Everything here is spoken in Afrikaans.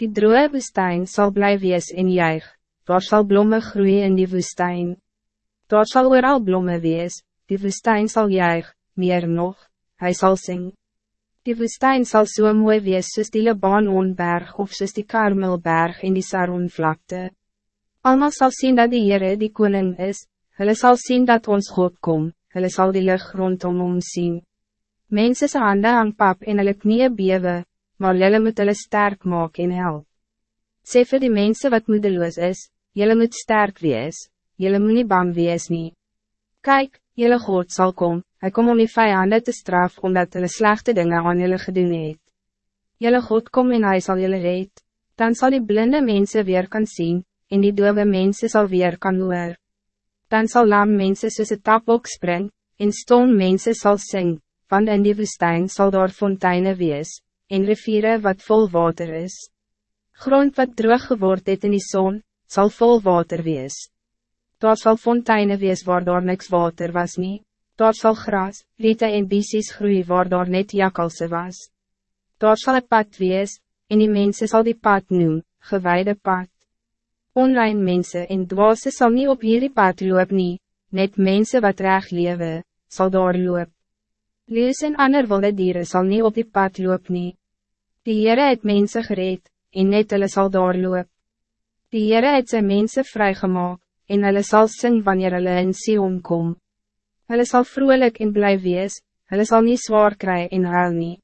Die droge woestijn zal blijven wees in juig, daar zal bloemen groeien in die woestijn. Daar zal ooral bloemen wees, die woestijn zal juig, meer nog, hij zal zingen. Die woestijn zal so mooi wees soos die Libanonberg of soos die Karmelberg in die Saronvlakte. Almal zal zien dat die Heere die koning is, hulle zal zien dat ons God kom, hulle zal die lucht rondom ons zien. Mensen zijn handen aan pap en hulle knieën bewe, maar julle moet hulle sterk maak en help. Sê vir die mensen wat moedeloos is, julle moet sterk wees, julle moet nie bang wees nie. Kijk, julle God zal komen, hij kom om die vijanden te straf omdat hulle slechte dingen aan julle gedoen het. Julle God kom en hij zal julle red, dan zal die blinde mensen weer kan zien, en die dove mensen zal weer kan hoor. Dan zal lam mensen soos het tap ook spring, en stom mensen zal sing, want in die woestijn zal daar fonteinen wees, en riviere wat vol water is. Grond wat droog geword het in die zon, zal vol water wees. Daar zal fonteinen wees waar daar niks water was niet. Daar zal gras, riete en biesies groei waar daar net jakalse was. Daar zal het pad wees, en die mensen zal die pad noem, gewijde pad. Onrein mensen en dwaase zal niet op hierdie pad loop nie, net mensen wat reg lewe, sal daar loop. Lees en ander wilde dieren zal niet op die pad loop nie. Die Heere het mense gereed, en net hulle sal daar loop. Die Heere het sy mense vrygemaak, en hulle sal sing wanneer hulle in Sion kom. Hulle sal vrolijk en blij wees, hulle sal niet zwaar kry en huil nie.